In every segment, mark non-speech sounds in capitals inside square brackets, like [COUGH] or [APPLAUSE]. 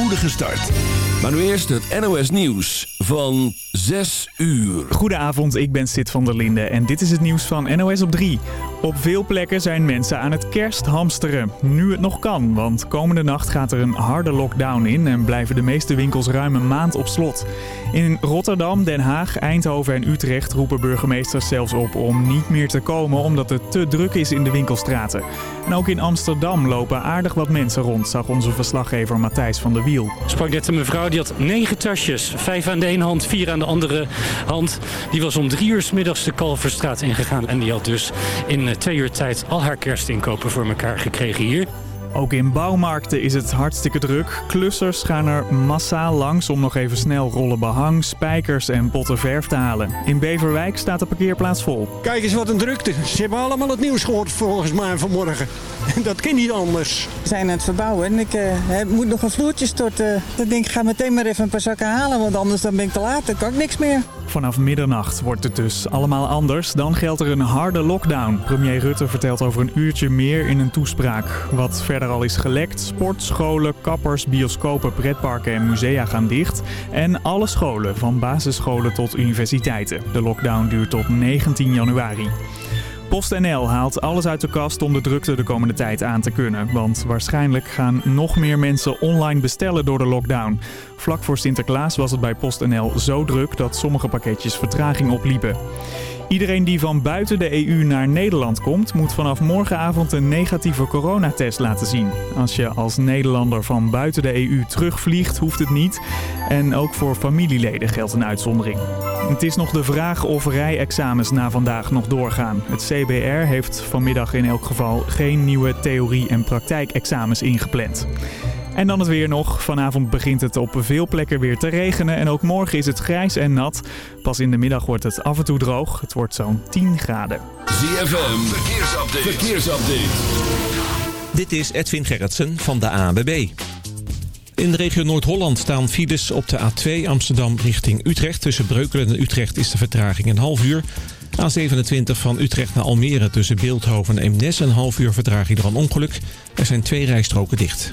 spoedige start. Maar nu eerst het NOS Nieuws van 6 uur. Goedenavond, ik ben Sid van der Linde en dit is het nieuws van NOS op 3. Op veel plekken zijn mensen aan het kersthamsteren. Nu het nog kan, want komende nacht gaat er een harde lockdown in... en blijven de meeste winkels ruim een maand op slot. In Rotterdam, Den Haag, Eindhoven en Utrecht roepen burgemeesters zelfs op... om niet meer te komen omdat het te druk is in de winkelstraten. En ook in Amsterdam lopen aardig wat mensen rond... zag onze verslaggever Matthijs van der Wiel. Ik sprak net een mevrouw die had negen tasjes. Vijf aan de ene hand, vier aan de andere hand. Die was om drie uur s middags de Kalverstraat ingegaan. En die had dus in twee uur tijd al haar kerstinkopen voor elkaar gekregen hier. Ook in bouwmarkten is het hartstikke druk. Klussers gaan er massaal langs om nog even snel rollen behang, spijkers en potten verf te halen. In Beverwijk staat de parkeerplaats vol. Kijk eens wat een drukte. Ze hebben allemaal het nieuws gehoord volgens mij vanmorgen. [LAUGHS] Dat kan niet anders. We zijn aan het verbouwen en ik uh, moet nog een vloertje storten. Dan denk ik, ga meteen maar even een paar zakken halen, want anders dan ben ik te laat. Dan kan ik niks meer. Vanaf middernacht wordt het dus allemaal anders. Dan geldt er een harde lockdown. Premier Rutte vertelt over een uurtje meer in een toespraak. Wat verder al is gelekt, sportscholen, kappers, bioscopen, pretparken en musea gaan dicht. En alle scholen, van basisscholen tot universiteiten. De lockdown duurt tot 19 januari. PostNL haalt alles uit de kast om de drukte de komende tijd aan te kunnen. Want waarschijnlijk gaan nog meer mensen online bestellen door de lockdown. Vlak voor Sinterklaas was het bij PostNL zo druk dat sommige pakketjes vertraging opliepen. Iedereen die van buiten de EU naar Nederland komt, moet vanaf morgenavond een negatieve coronatest laten zien. Als je als Nederlander van buiten de EU terugvliegt, hoeft het niet. En ook voor familieleden geldt een uitzondering. Het is nog de vraag of rijexamens na vandaag nog doorgaan. Het CBR heeft vanmiddag in elk geval geen nieuwe theorie- en praktijkexamens ingepland. En dan het weer nog. Vanavond begint het op veel plekken weer te regenen. En ook morgen is het grijs en nat. Pas in de middag wordt het af en toe droog. Het wordt zo'n 10 graden. ZFM, verkeersupdate. verkeersupdate. Dit is Edwin Gerritsen van de ANWB. In de regio Noord-Holland staan files op de A2 Amsterdam richting Utrecht. Tussen Breukelen en Utrecht is de vertraging een half uur. A27 van Utrecht naar Almere tussen Beeldhoven en Eemnes een half uur vertraging door een ongeluk. Er zijn twee rijstroken dicht.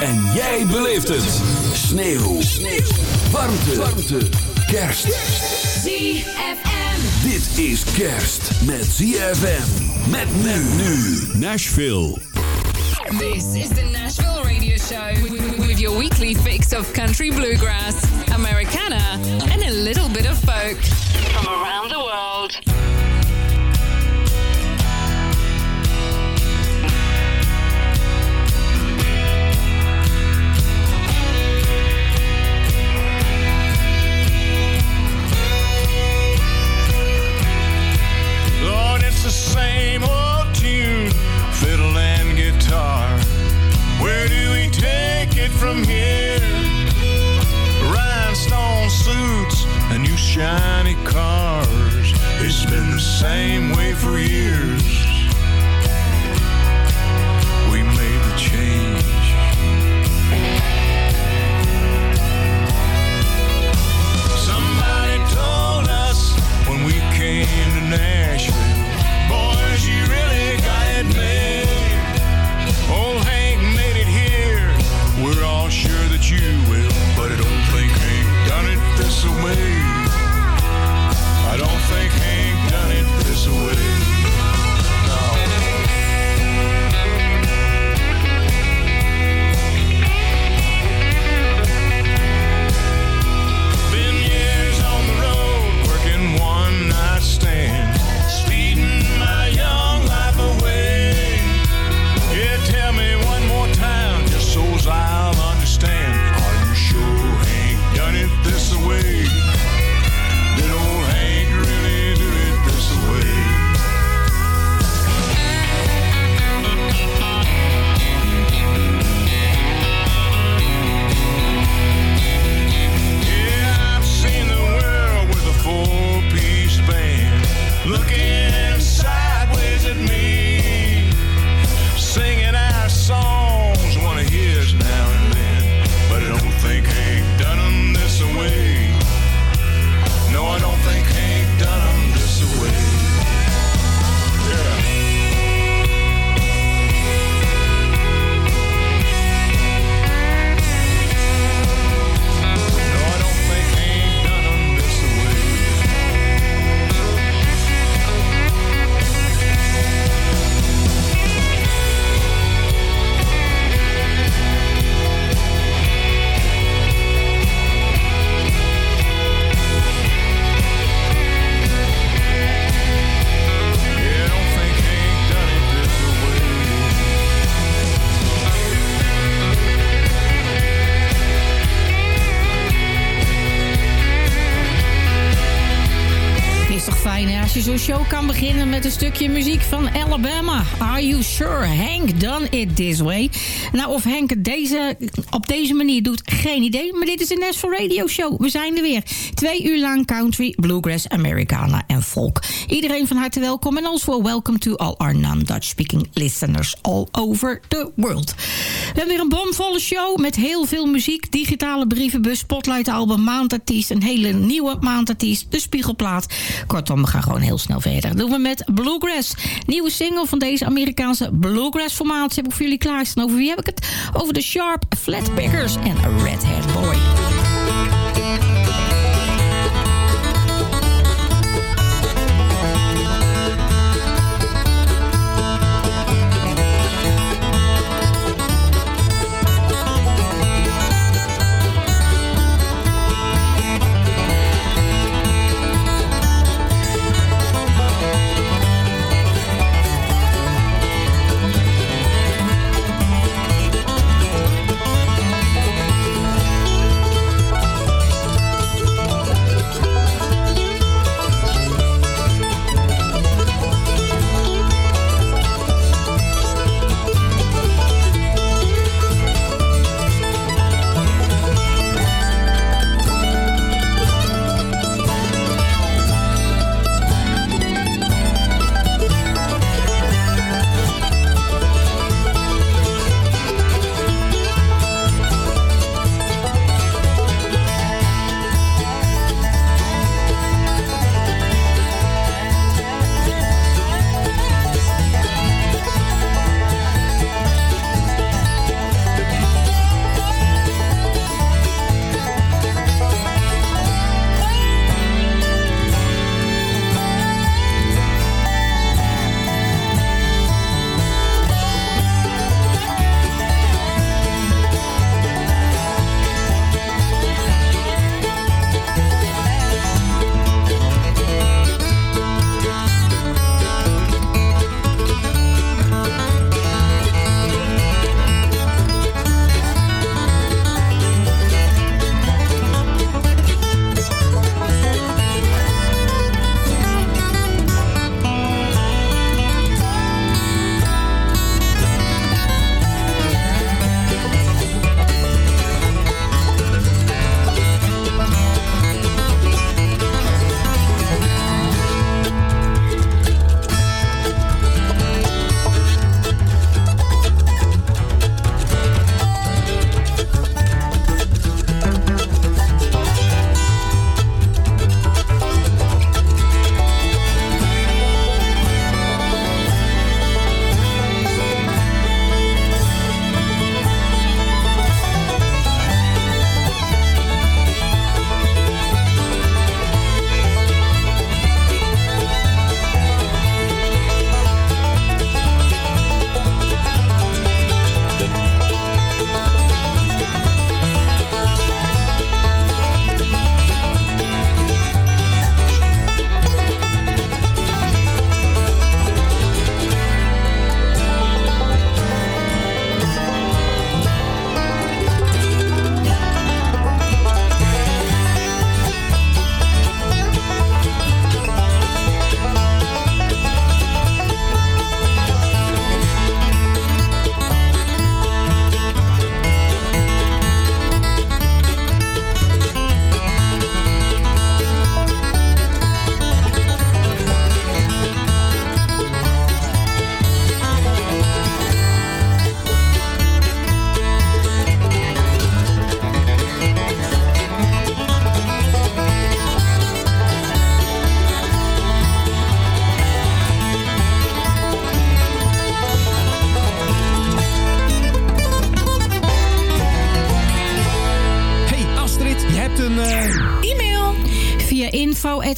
En jij beleeft het. Sneeuw. Sneeuw. Warmte. Warmte. Kerst. ZFM. Dit is kerst met ZFM. Met men nu. Nashville. This is the Nashville Radio Show with, with your weekly fix of country bluegrass, Americana, and a little bit of folk from around the world. shiny cars. It's been the same way for years. Een stukje muziek van Alabama. Are you sure Hank done it this way? Nou, of Hank deze, op deze manier doet, geen idee. Maar dit is de Nashville Radio Show. We zijn er weer. Twee uur lang country, bluegrass, Americana en folk. Iedereen van harte welkom. En also welcome to all our non-Dutch speaking listeners all over the world. We hebben weer een bomvolle show met heel veel muziek. Digitale brievenbus, spotlight album, maandartiest. Een hele nieuwe maandartiest. De spiegelplaat. Kortom, we gaan gewoon heel snel verder. Dat doen we met Bluegrass. Nieuwe single van deze Amerikaanse bluegrass formatie heb ik voor jullie klaarstaan. Over wie heb ik het? Over de Sharp Flatpickers en Red redhead boy.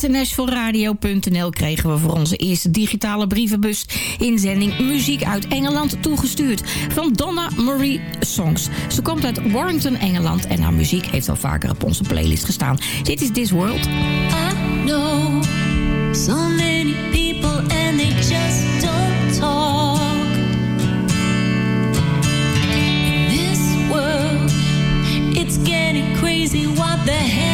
info.nashvilleradio.nl kregen we voor onze eerste digitale brievenbus inzending muziek uit Engeland toegestuurd van Donna Marie Songs. Ze komt uit Warrington, Engeland en haar muziek heeft al vaker op onze playlist gestaan. Dit is This World. I know so many people and they just don't talk. This world, it's getting crazy. What the hell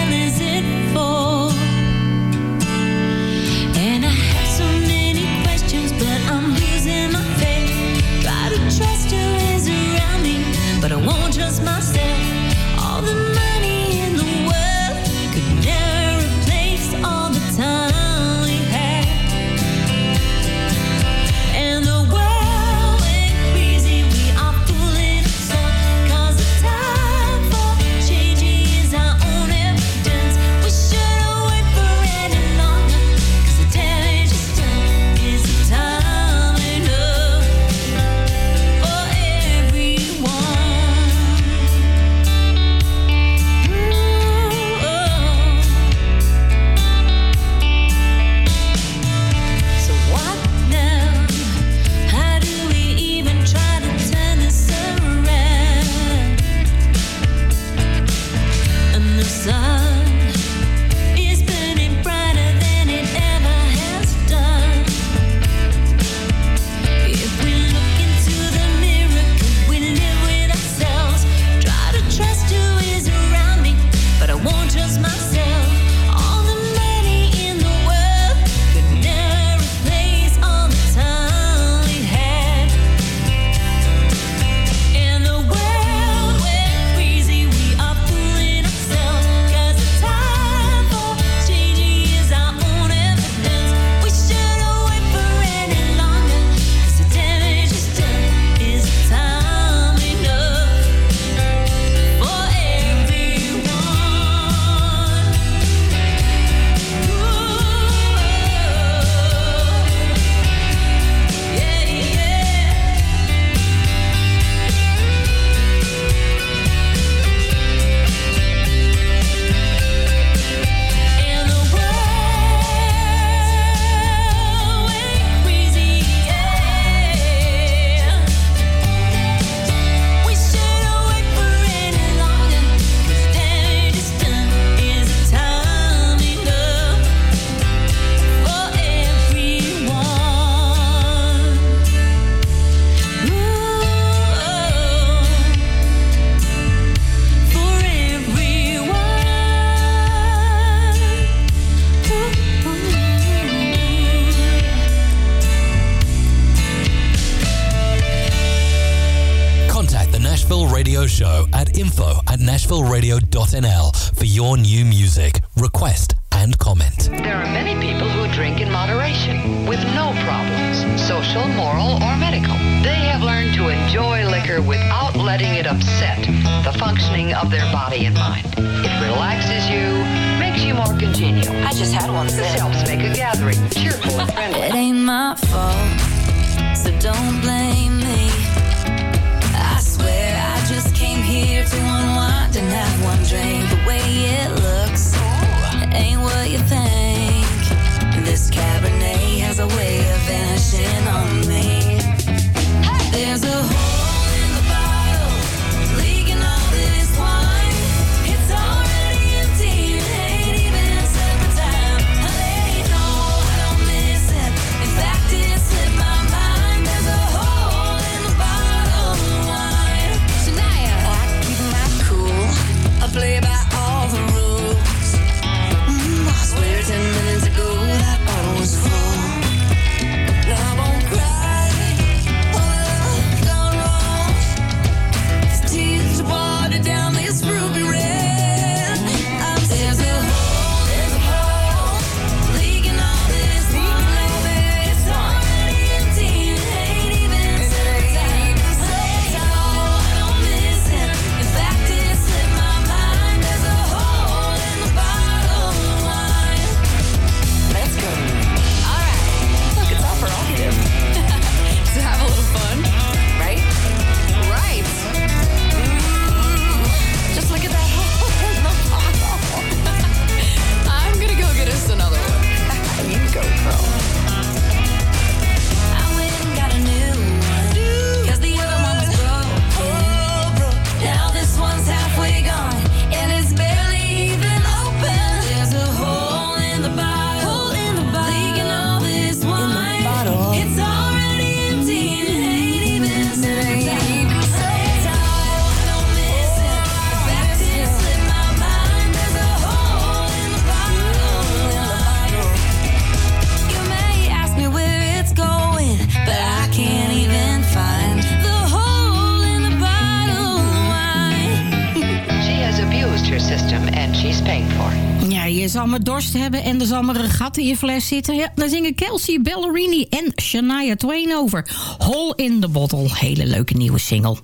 paying for it. Je zal maar dorst hebben en er zal maar een gat in je fles zitten. Ja, daar zingen Kelsey Ballerini en Shania Twain over. Hole in the Bottle, hele leuke nieuwe single.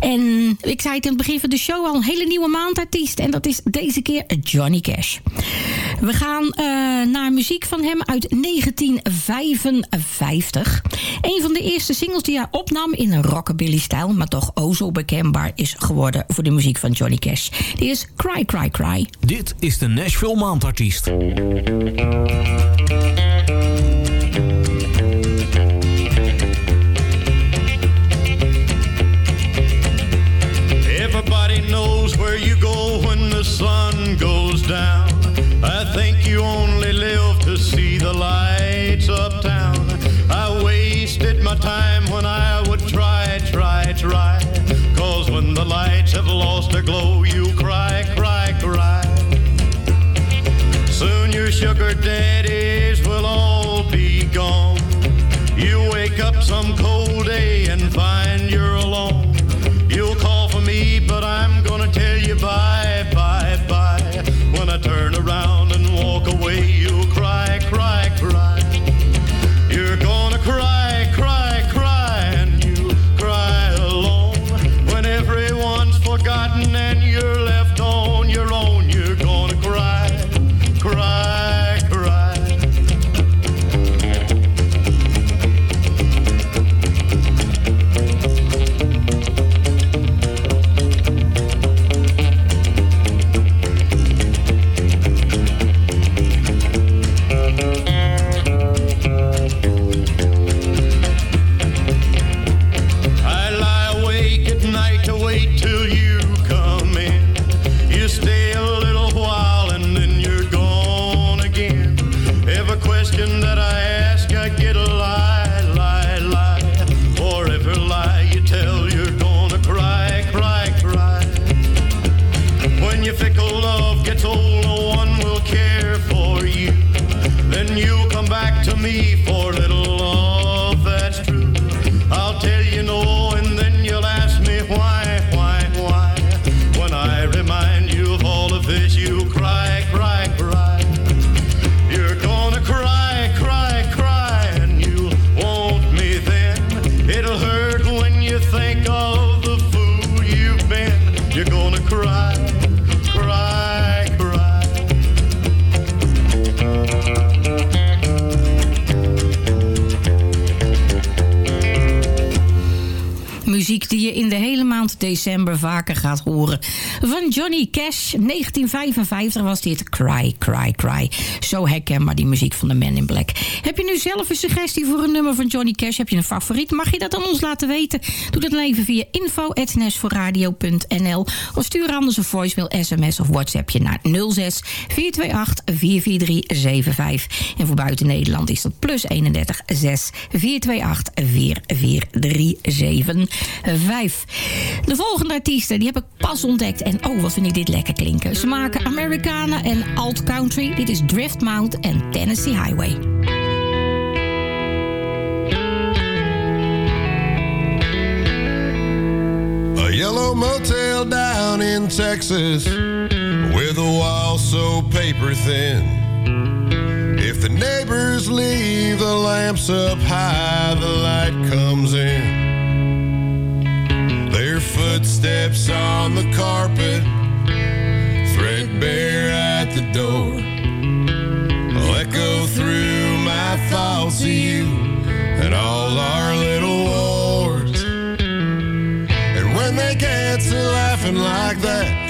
En ik zei het in het begin van de show al, een hele nieuwe maandartiest. En dat is deze keer Johnny Cash. We gaan eh, naar muziek van hem uit 1955. Een van de eerste singles die hij opnam in een rockabilly-stijl... maar toch o zo bekendbaar is geworden voor de muziek van Johnny Cash. Die is Cry Cry Cry. Dit is de Nashville... filmmaandartiest. Everybody knows where you go when the sun goes down. I think you only live to see the lights uptown. I wasted my time when I would try, try, try. Cause when the lights have lost their glow, sugar daddies will all be gone. You wake up some cold day and find vaker gaat horen. Van Johnny Cash, 1955 was dit Cry, Cry, Cry. Zo herkenbaar die muziek van de Man in Black. Heb je nu zelf een suggestie voor een nummer van Johnny Cash? Heb je een favoriet? Mag je dat aan ons laten weten? Doe dat dan even via info.nashforradio.nl of stuur anders een voicemail, sms of whatsappje naar 06 428 44375. En voor buiten Nederland is dat plus 31 6 428 44375. De volgende artiesten die heb ik pas ontdekt. En oh, wat vind ik dit lekker klinken. Ze maken Americana en Alt Country. Dit is Driftmount en Tennessee Highway. A yellow motel down in Texas with a wall so paper thin. If the neighbors leave the lamps up high, the light comes in. Their footsteps on the carpet, threadbare at the door. Of you and all our little wars. And when they get to laughing like that,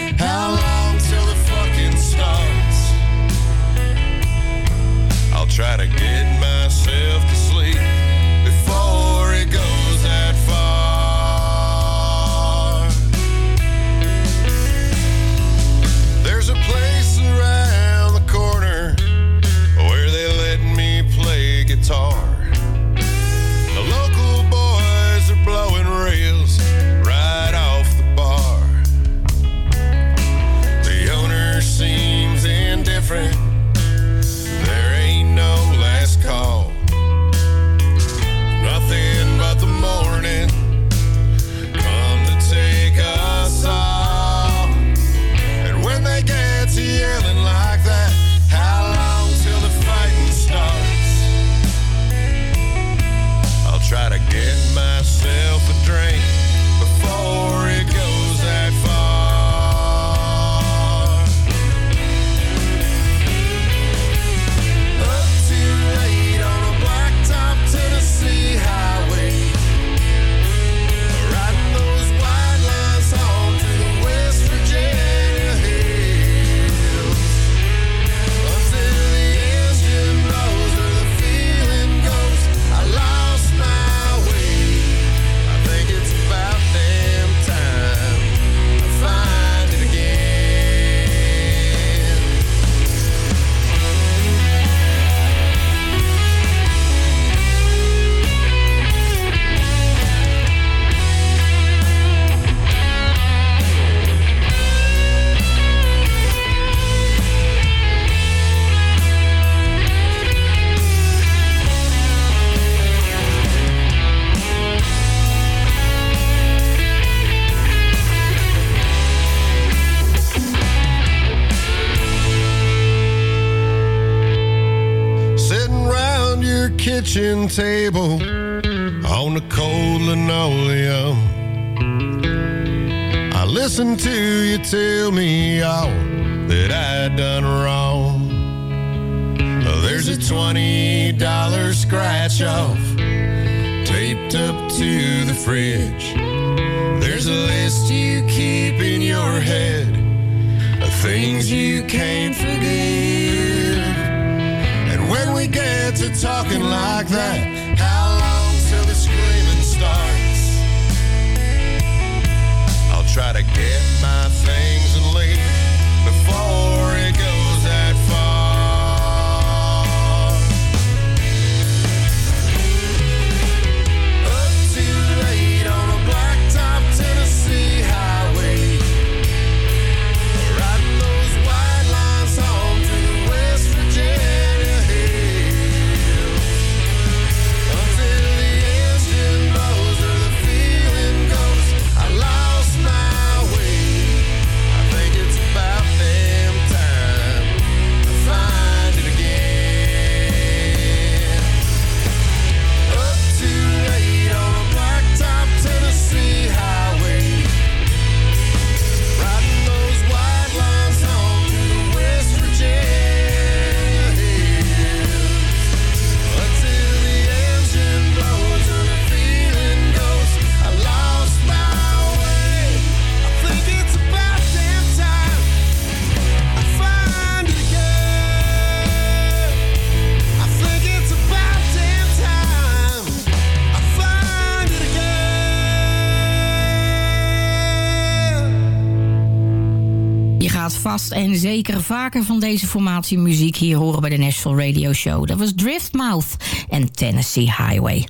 en zeker vaker van deze formatie muziek hier horen bij de Nashville Radio Show. Dat was Driftmouth en Tennessee Highway.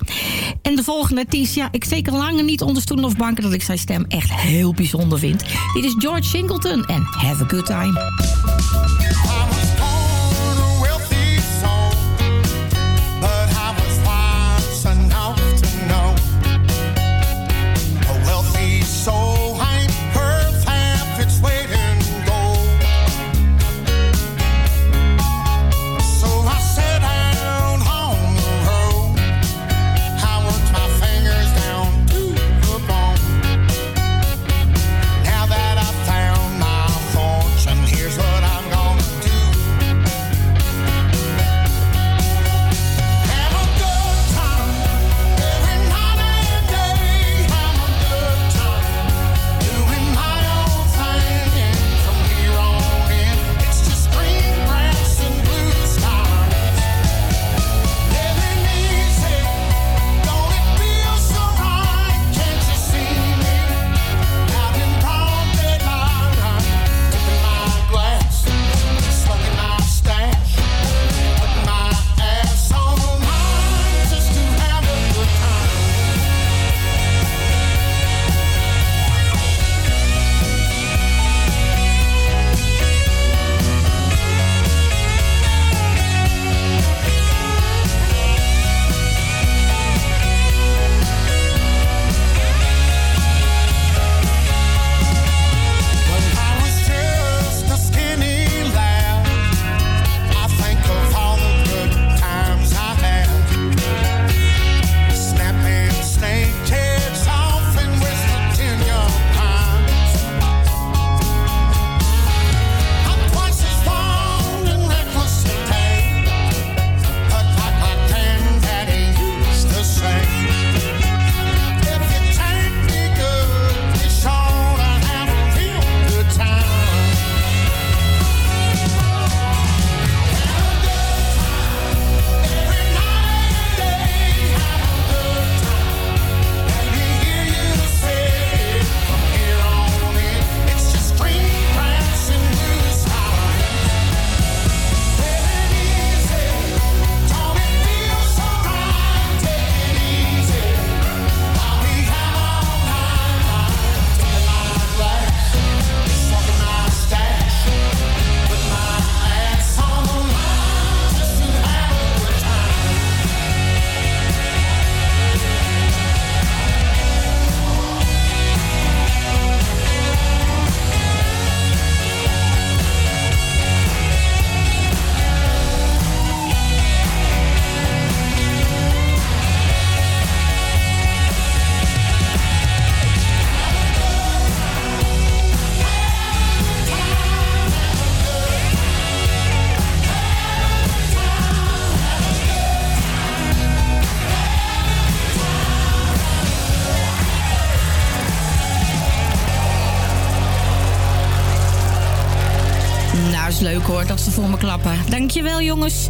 En de volgende artiest, ja, ik steek al langer niet onder stoelen of banken dat ik zijn stem echt heel bijzonder vind. Dit is George Singleton en Have a Good Time. Klappen. Dankjewel jongens.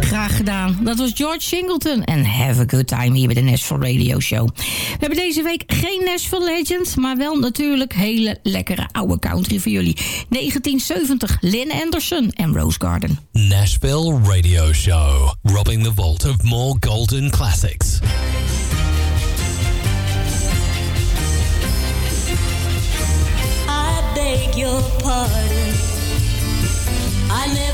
Graag gedaan. Dat was George Singleton. En have a good time hier bij de Nashville Radio Show. We hebben deze week geen Nashville Legends... maar wel natuurlijk hele lekkere oude country voor jullie. 1970, Lynn Anderson en Rose Garden. Nashville Radio Show. Robbing the vault of more golden classics. I beg your pardon. I never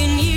Can you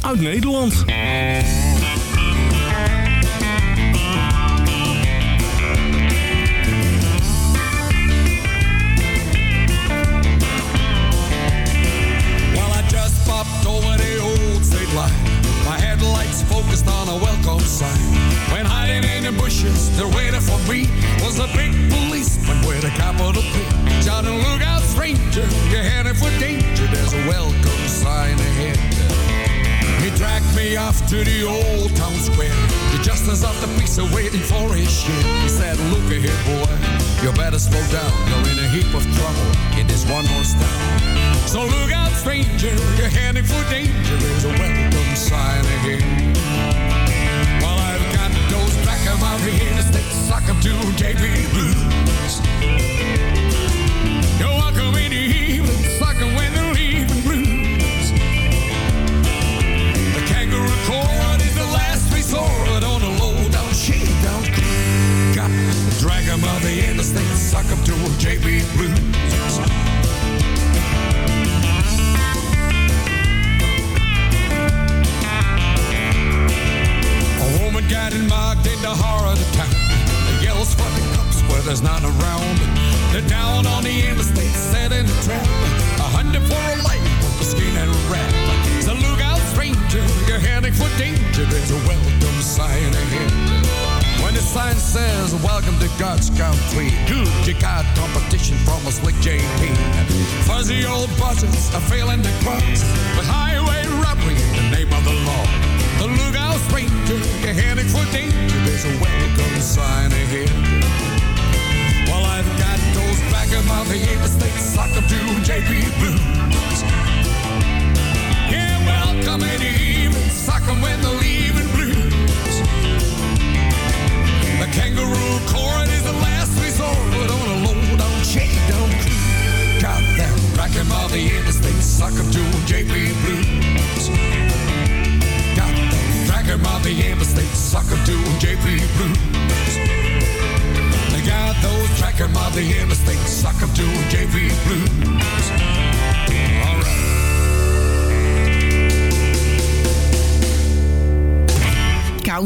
uit Nederland.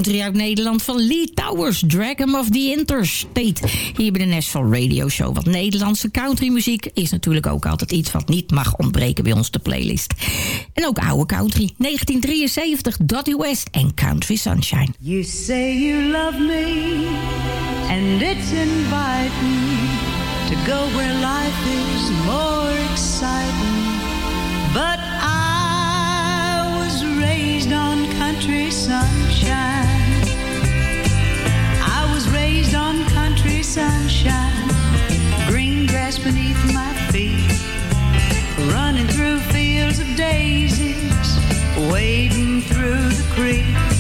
country uit Nederland van Lee Towers, Dragon of the Interstate. Hier bij de National Radio Show. Want Nederlandse countrymuziek is natuurlijk ook altijd iets wat niet mag ontbreken bij ons de playlist. En ook oude country, 1973, Dottie West en Country Sunshine. You say you love me and it's inviting to go where life is more exciting. But I was raised on country sunshine. sunshine, green grass beneath my feet, running through fields of daisies, wading through the creek.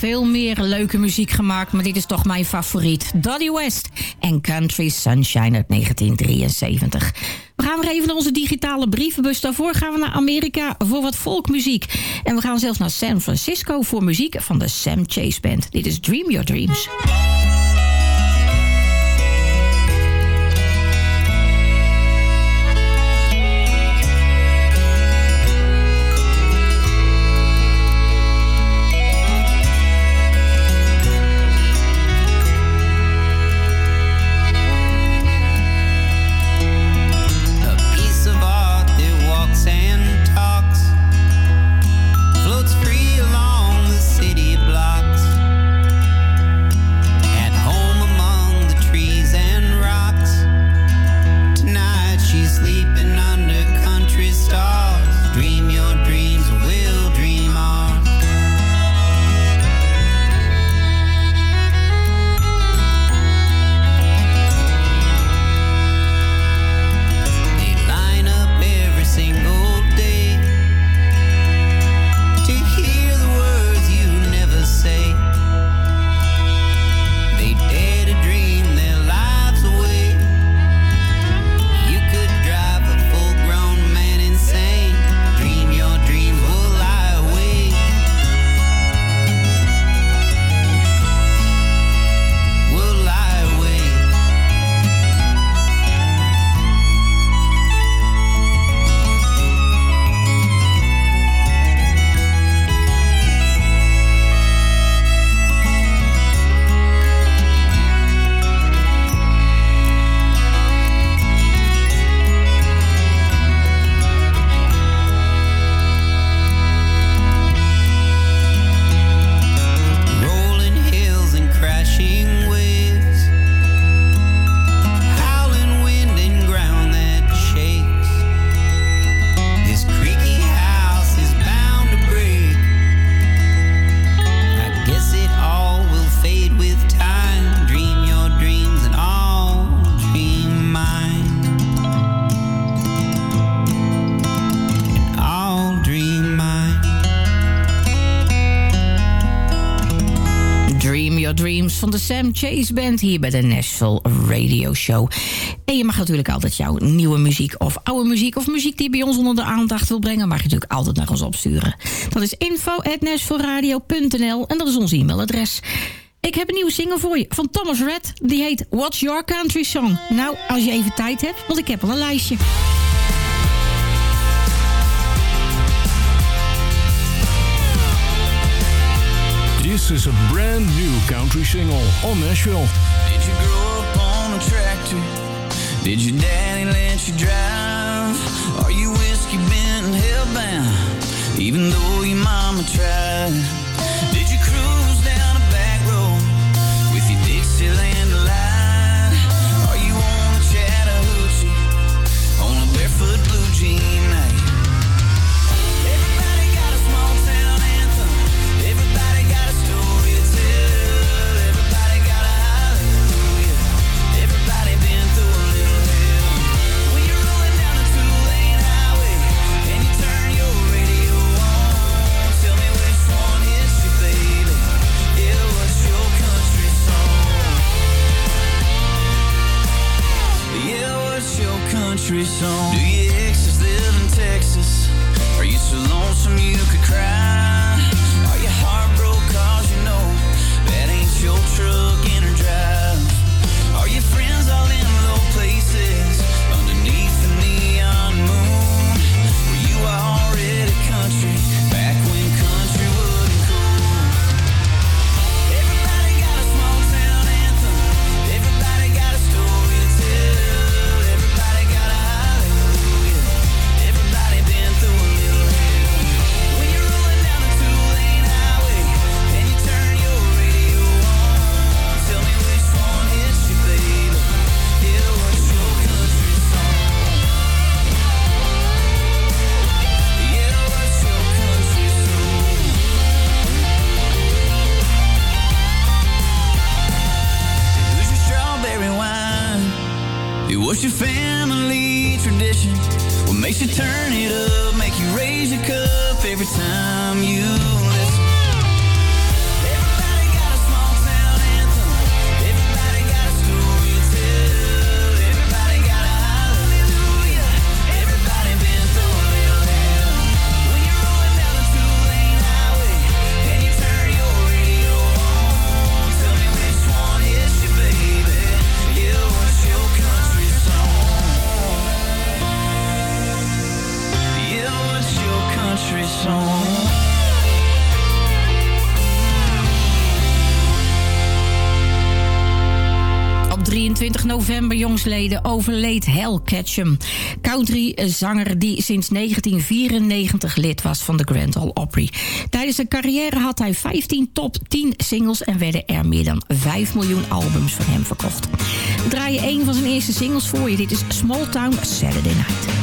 veel meer leuke muziek gemaakt, maar dit is toch mijn favoriet. Doddy West en Country Sunshine uit 1973. We gaan weer even naar onze digitale brievenbus. Daarvoor gaan we naar Amerika voor wat volkmuziek. En we gaan zelfs naar San Francisco voor muziek van de Sam Chase Band. Dit is Dream Your Dreams. Chase Band hier bij de Nashville Radio Show. En je mag natuurlijk altijd jouw nieuwe muziek of oude muziek... of muziek die je bij ons onder de aandacht wil brengen... mag je natuurlijk altijd naar ons opsturen. Dat is info.nashvilleradio.nl en dat is ons e-mailadres. Ik heb een nieuwe single voor je van Thomas Red. Die heet What's Your Country Song? Nou, als je even tijd hebt, want ik heb al een lijstje. This is a brand new country single on Nashville. Did you grow up on a tractor? Did your daddy let you drive? Are you whiskey bent and hellbound? Even though your mama tried. Did you country song? Overleed Hal Ketchum. Country-zanger die sinds 1994 lid was van de Grand Ole Opry. Tijdens zijn carrière had hij 15 top 10 singles... en werden er meer dan 5 miljoen albums van hem verkocht. We draaien een van zijn eerste singles voor je. Dit is Small Town Saturday Night.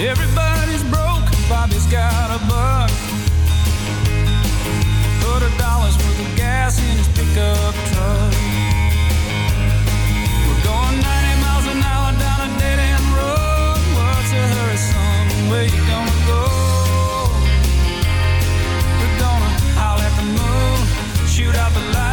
Everybody's broke, Bobby's got a buck. Put a dollar's worth of gas in his pickup truck. We're going 90 miles an hour down a dead end road. What's a hurry, son? Where you gonna go? We're gonna howl at the moon, shoot out the light.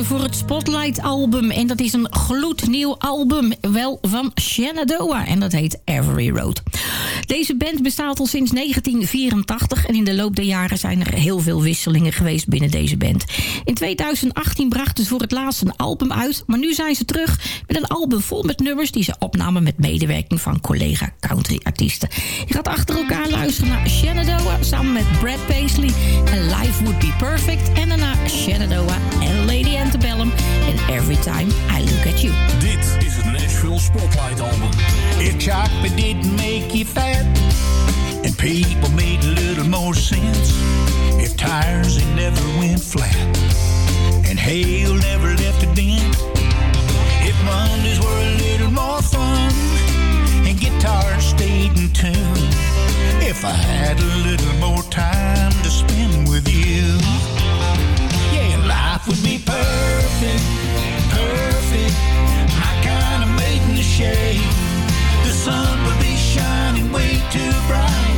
Voor het Spotlight-album. En dat is een gloednieuw album, wel van Shenandoah. En dat heet Every Road. Deze band bestaat al sinds 1984. En in de loop der jaren zijn er heel veel wisselingen geweest binnen deze band. In 2018 brachten ze voor het laatst een album uit. Maar nu zijn ze terug met een album vol met nummers... die ze opnamen met medewerking van collega country-artiesten. Je gaat achter elkaar luisteren naar Shenandoah... samen met Brad Paisley en Life Would Be Perfect. En daarna Shenandoah en Lady Antebellum en Every Time I Look At You. Dit is het Nashville Spotlight Album. If chocolate didn't make you fat and people made a little more sense, if tires they never went flat and hail never left a dent, if Mondays were a little more fun and guitars stayed in tune, if I had a little more time to spend with you, yeah, life would be perfect, perfect, my kind of made in the shade. Sun would be shining way too bright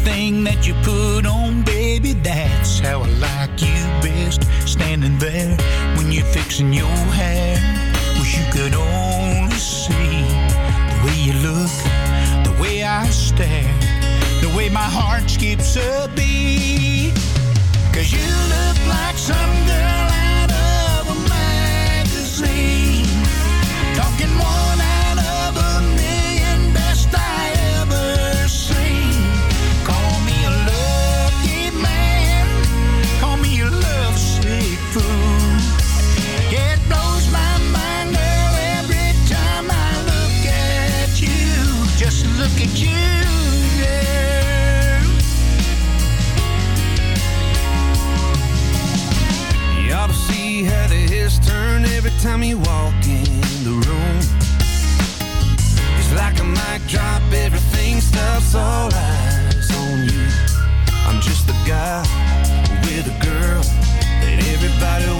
everything that you put on, baby. That's how I like you best. Standing there when you're fixing your hair. Wish you could only see the way you look, the way I stare, the way my heart skips a beat. Cause you look like some girl. time you walk in the room. It's like a mic drop, everything stops, all eyes on you. I'm just the guy with a girl that everybody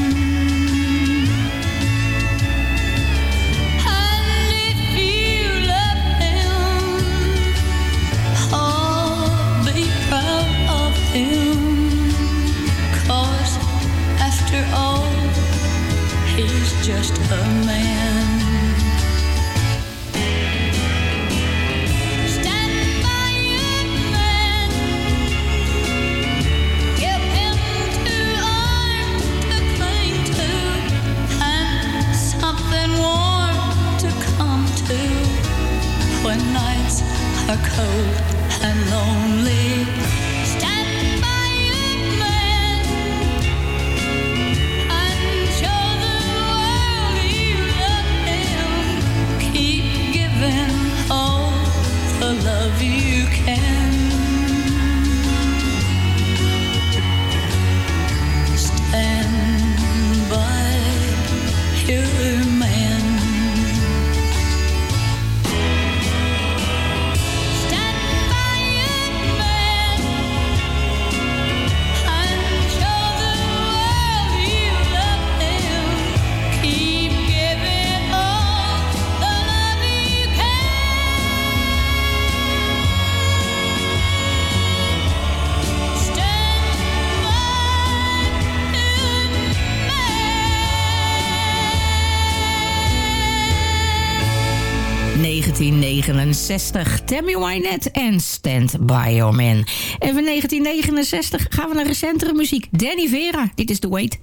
just a man. 1969. Tammy Wynette en Stand By Your Man. En van 1969 gaan we naar recentere muziek. Danny Vera, dit is The Wait.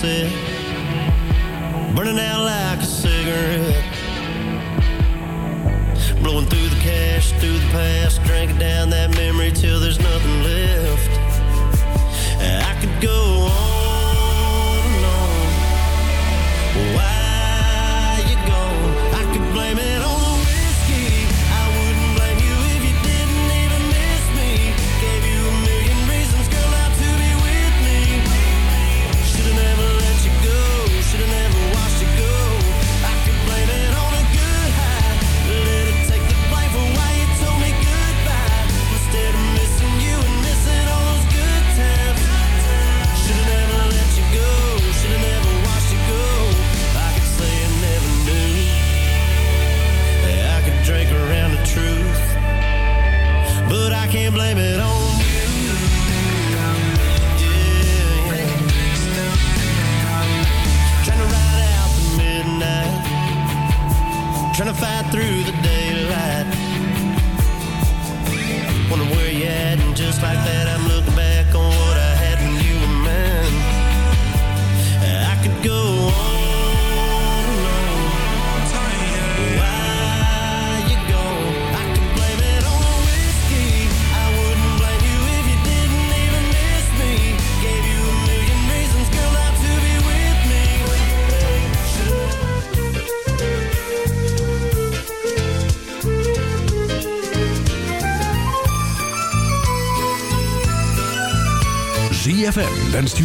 set Burning out like a cigarette. Blowing through the cash, through the past Drinking down that memory till there's no